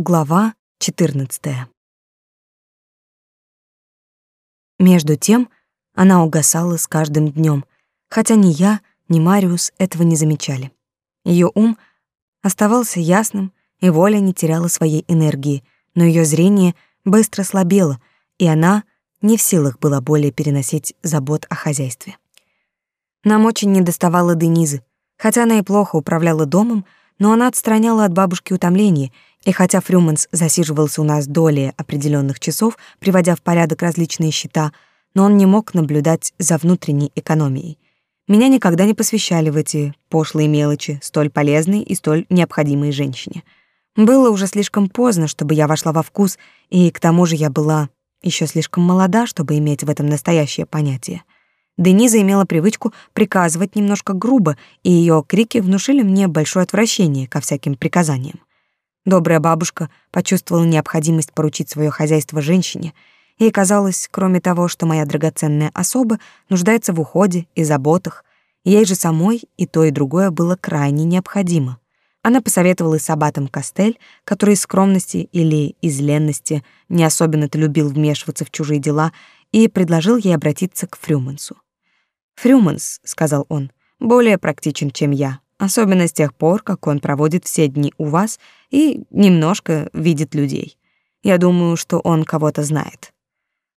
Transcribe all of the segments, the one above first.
Глава 14. Между тем она угасала с каждым днем, хотя ни я, ни Мариус этого не замечали. Ее ум оставался ясным, и воля не теряла своей энергии, но ее зрение быстро слабело, и она не в силах была более переносить забот о хозяйстве. Нам очень недоставало Денизы, хотя она и плохо управляла домом, но она отстраняла от бабушки утомление, и хотя Фрюманс засиживался у нас доли определенных часов, приводя в порядок различные счета, но он не мог наблюдать за внутренней экономией. Меня никогда не посвящали в эти пошлые мелочи, столь полезные и столь необходимые женщине. Было уже слишком поздно, чтобы я вошла во вкус, и к тому же я была еще слишком молода, чтобы иметь в этом настоящее понятие. Дениза имела привычку приказывать немножко грубо, и ее крики внушили мне большое отвращение ко всяким приказаниям. Добрая бабушка почувствовала необходимость поручить свое хозяйство женщине. Ей казалось, кроме того, что моя драгоценная особа нуждается в уходе и заботах, ей же самой и то, и другое было крайне необходимо. Она посоветовала с аббатом Кастель, который из скромности или из ленности не особенно-то любил вмешиваться в чужие дела, и предложил ей обратиться к Фрюмансу. Фрюманс, сказал он, более практичен, чем я, особенно с тех пор, как он проводит все дни у вас и немножко видит людей. Я думаю, что он кого-то знает.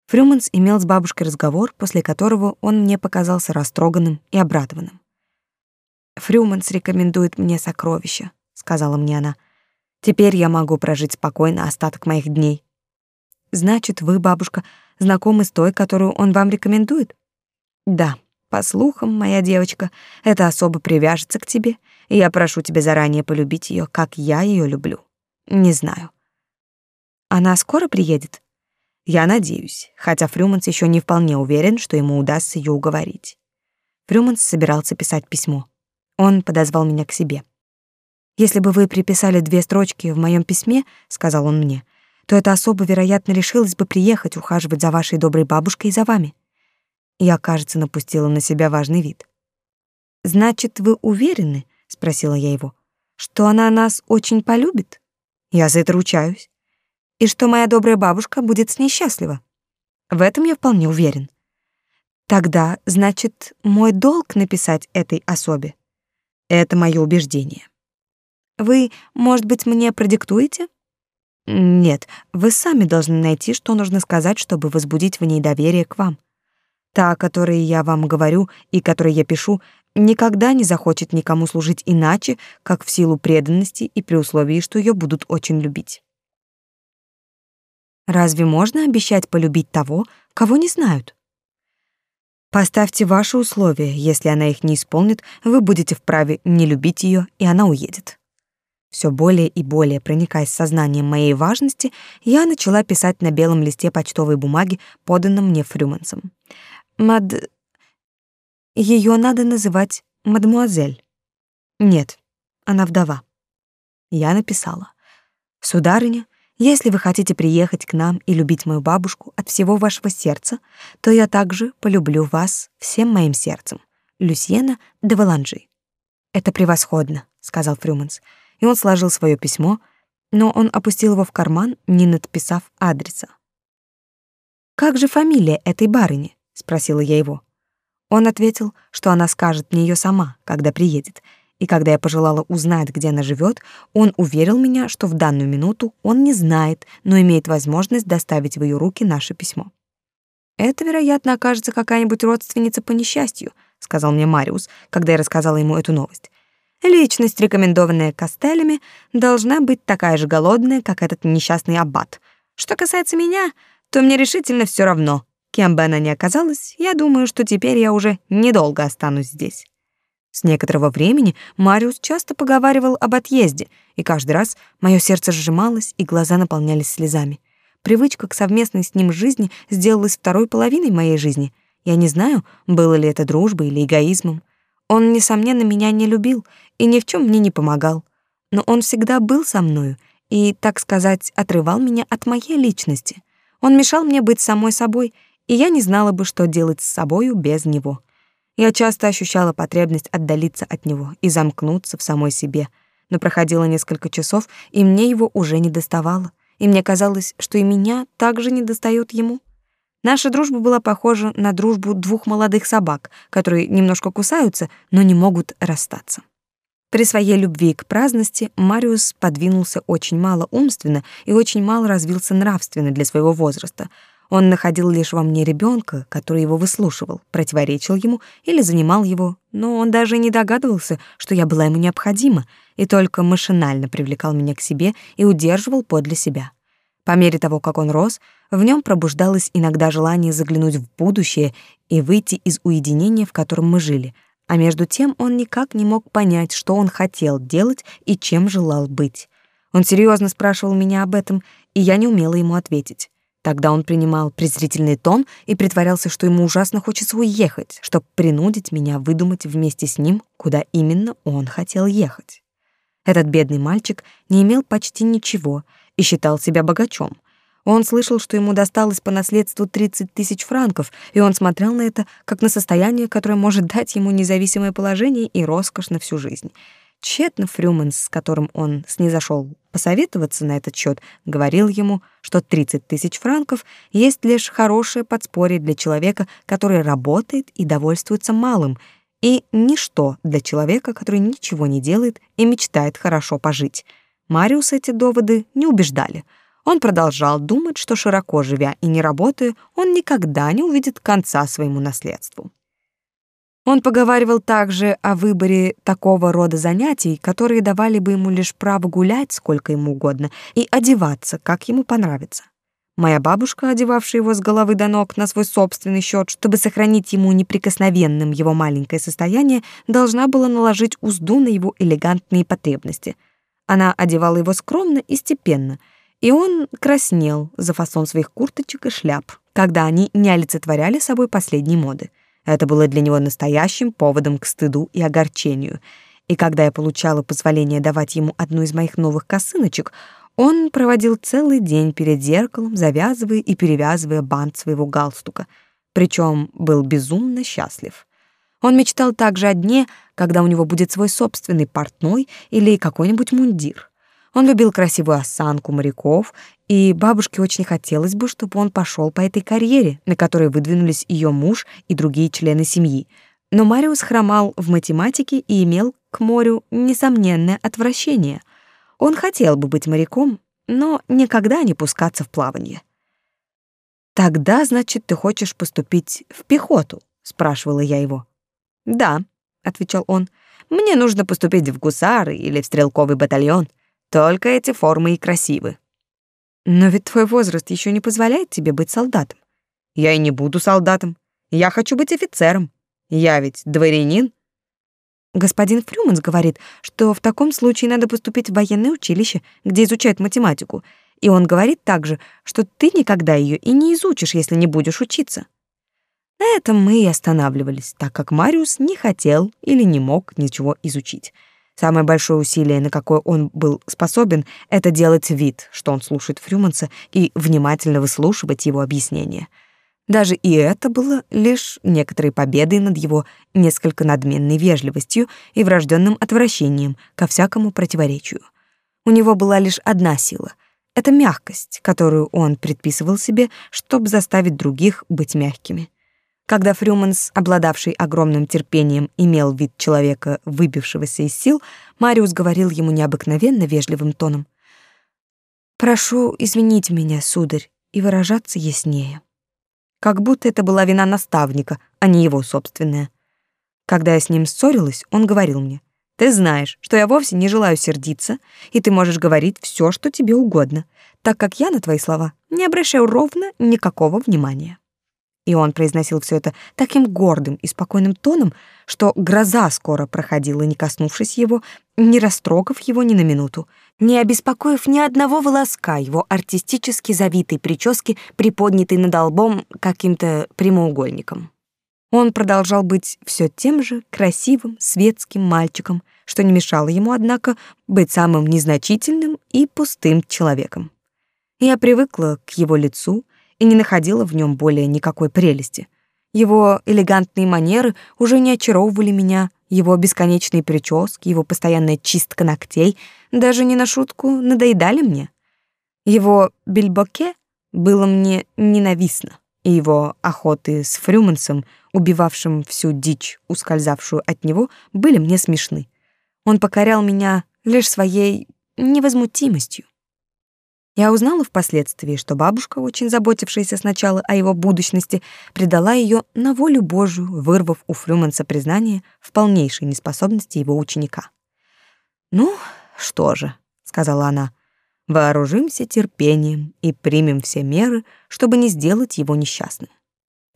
Фрюманс имел с бабушкой разговор, после которого он мне показался растроганным и обрадованным. Фрюманс рекомендует мне сокровища, сказала мне она. Теперь я могу прожить спокойно остаток моих дней. Значит, вы, бабушка, знакомы с той, которую он вам рекомендует? Да, по слухам, моя девочка, эта особа привяжется к тебе, и я прошу тебя заранее полюбить ее, как я ее люблю. Не знаю. Она скоро приедет? Я надеюсь, хотя Фрюманс еще не вполне уверен, что ему удастся ее уговорить. Фрюманс собирался писать письмо. Он подозвал меня к себе. Если бы вы приписали две строчки в моем письме, сказал он мне, то эта особа, вероятно, решилась бы приехать ухаживать за вашей доброй бабушкой и за вами. Я, кажется, напустила на себя важный вид. Значит, вы уверены, спросила я его, что она нас очень полюбит? Я за это ручаюсь. И что моя добрая бабушка будет с ней счастлива? В этом я вполне уверен. Тогда, значит, мой долг написать этой особе. Это мое убеждение. Вы, может быть, мне продиктуете? Нет, вы сами должны найти, что нужно сказать, чтобы возбудить в ней доверие к вам. Та, о которой я вам говорю и которой я пишу, никогда не захочет никому служить иначе, как в силу преданности и при условии, что ее будут очень любить. Разве можно обещать полюбить того, кого не знают? Поставьте ваши условия, если она их не исполнит, вы будете вправе не любить ее, и она уедет. Все более и более проникаясь сознанием моей важности, я начала писать на белом листе почтовой бумаги, поданном мне Фрюмансом. Мад... Ее надо называть мадмуазель. Нет, она вдова. Я написала. Сударыня, если вы хотите приехать к нам и любить мою бабушку от всего вашего сердца, то я также полюблю вас всем моим сердцем. Люсьена де Валанжи. Это превосходно, сказал Фрюманс, и он сложил свое письмо, но он опустил его в карман, не надписав адреса. Как же фамилия этой барыни? Спросила я его. Он ответил, что она скажет мне ее сама, когда приедет. И когда я пожелала узнать, где она живет, он уверил меня, что в данную минуту он не знает, но имеет возможность доставить в ее руки наше письмо. Это, вероятно, окажется какая-нибудь родственница по несчастью, сказал мне Мариус, когда я рассказала ему эту новость. Личность, рекомендованная Костелями, должна быть такая же голодная, как этот несчастный аббат. Что касается меня, то мне решительно все равно, Кем бы она ни оказалась, я думаю, что теперь я уже недолго останусь здесь. С некоторого времени Мариус часто поговаривал об отъезде, и каждый раз мое сердце сжималось и глаза наполнялись слезами. Привычка к совместной с ним жизни сделалась второй половиной моей жизни. Я не знаю, было ли это дружбой или эгоизмом. Он, несомненно, меня не любил и ни в чем мне не помогал. Но он всегда был со мною и, так сказать, отрывал меня от моей личности. Он мешал мне быть самой собой — и я не знала бы, что делать с собою без него. Я часто ощущала потребность отдалиться от него и замкнуться в самой себе, но проходило несколько часов, и мне его уже не доставало, и мне казалось, что и меня также не достает ему. Наша дружба была похожа на дружбу двух молодых собак, которые немножко кусаются, но не могут расстаться. При своей любви к праздности Мариус подвинулся очень мало умственно и очень мало развился нравственно для своего возраста. Он находил лишь во мне ребенка, который его выслушивал, противоречил ему или занимал его, но он даже не догадывался, что я была ему необходима, и только машинально привлекал меня к себе и удерживал подле себя. По мере того, как он рос, в нем пробуждалось иногда желание заглянуть в будущее и выйти из уединения, в котором мы жили, а между тем он никак не мог понять, что он хотел делать и чем желал быть. Он серьезно спрашивал меня об этом, и я не умела ему ответить. Тогда он принимал презрительный тон и притворялся, что ему ужасно хочется уехать, чтобы принудить меня выдумать вместе с ним, куда именно он хотел ехать. Этот бедный мальчик не имел почти ничего и считал себя богачом — он слышал, что ему досталось по наследству 30 тысяч франков, и он смотрел на это как на состояние, которое может дать ему независимое положение и роскошь на всю жизнь. Тщетно Фрюманс, с которым он снизошел посоветоваться на этот счет, говорил ему, что 30 тысяч франков есть лишь хорошее подспорье для человека, который работает и довольствуется малым, и ничто для человека, который ничего не делает и мечтает хорошо пожить. Мариус эти доводы не убеждали — он продолжал думать, что широко живя и не работая, он никогда не увидит конца своему наследству. Он поговаривал также о выборе такого рода занятий, которые давали бы ему лишь право гулять сколько ему угодно и одеваться, как ему понравится. Моя бабушка, одевавшая его с головы до ног на свой собственный счет, чтобы сохранить ему неприкосновенным его маленькое состояние, должна была наложить узду на его элегантные потребности. Она одевала его скромно и степенно — и он краснел за фасон своих курточек и шляп, когда они не олицетворяли собой последней моды. Это было для него настоящим поводом к стыду и огорчению. И когда я получала позволение давать ему одну из моих новых косыночек, он проводил целый день перед зеркалом, завязывая и перевязывая бант своего галстука. Причем был безумно счастлив. Он мечтал также о дне, когда у него будет свой собственный портной или какой-нибудь мундир. Он любил красивую осанку моряков, и бабушке очень хотелось бы, чтобы он пошел по этой карьере, на которой выдвинулись ее муж и другие члены семьи. Но Мариус хромал в математике и имел к морю несомненное отвращение. Он хотел бы быть моряком, но никогда не пускаться в плавание. «Тогда, значит, ты хочешь поступить в пехоту?» — спрашивала я его. «Да», — отвечал он, — «мне нужно поступить в гусары или в стрелковый батальон». Только эти формы и красивы. Но ведь твой возраст еще не позволяет тебе быть солдатом. Я и не буду солдатом. Я хочу быть офицером. Я ведь дворянин. Господин Фрюманс говорит, что в таком случае надо поступить в военное училище, где изучают математику. И он говорит также, что ты никогда ее и не изучишь, если не будешь учиться. На этом мы и останавливались, так как Мариус не хотел или не мог ничего изучить. Самое большое усилие, на какое он был способен, это делать вид, что он слушает Фрюманса и внимательно выслушивать его объяснения. Даже и это было лишь некоторой победой над его несколько надменной вежливостью и врожденным отвращением ко всякому противоречию. У него была лишь одна сила — это мягкость, которую он предписывал себе, чтобы заставить других быть мягкими. Когда Фрюманс, обладавший огромным терпением, имел вид человека, выбившегося из сил, Мариус говорил ему необыкновенно вежливым тоном. «Прошу извинить меня, сударь, и выражаться яснее». Как будто это была вина наставника, а не его собственная. Когда я с ним ссорилась, он говорил мне, «Ты знаешь, что я вовсе не желаю сердиться, и ты можешь говорить все, что тебе угодно, так как я на твои слова не обращаю ровно никакого внимания». И он произносил все это таким гордым и спокойным тоном, что гроза скоро проходила, не коснувшись его, не растрогав его ни на минуту, не обеспокоив ни одного волоска его артистически завитой прически, приподнятой над лбом каким-то прямоугольником. Он продолжал быть все тем же красивым, светским мальчиком, что не мешало ему, однако, быть самым незначительным и пустым человеком. Я привыкла к его лицу, и не находила в нем более никакой прелести. Его элегантные манеры уже не очаровывали меня, его бесконечные прически, его постоянная чистка ногтей даже не на шутку надоедали мне. Его бельбоке было мне ненавистно, и его охоты с Фрюмансом, убивавшим всю дичь, ускользавшую от него, были мне смешны. Он покорял меня лишь своей невозмутимостью. Я узнала впоследствии, что бабушка, очень заботившаяся сначала о его будущности, предала ее на волю Божию, вырвав у Фрюманса признание в полнейшей неспособности его ученика. «Ну, что же», — сказала она, — «вооружимся терпением и примем все меры, чтобы не сделать его несчастным.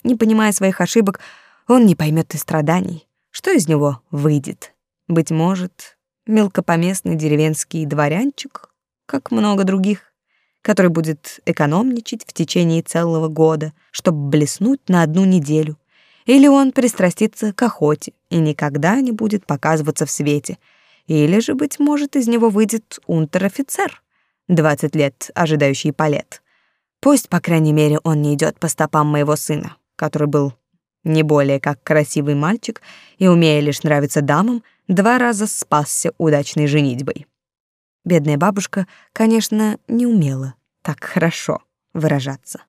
Не понимая своих ошибок, он не поймет и страданий. Что из него выйдет? Быть может, мелкопоместный деревенский дворянчик, как много других?» Который будет экономничать в течение целого года, чтобы блеснуть на одну неделю. Или он пристрастится к охоте и никогда не будет показываться в свете. Или же, быть может, из него выйдет унтер-офицер, 20 лет ожидающий палет. Пусть, по крайней мере, он не идет по стопам моего сына, который был не более как красивый мальчик и, умея лишь нравиться дамам, два раза спасся удачной женитьбой. Бедная бабушка, конечно, не умела так хорошо выражаться.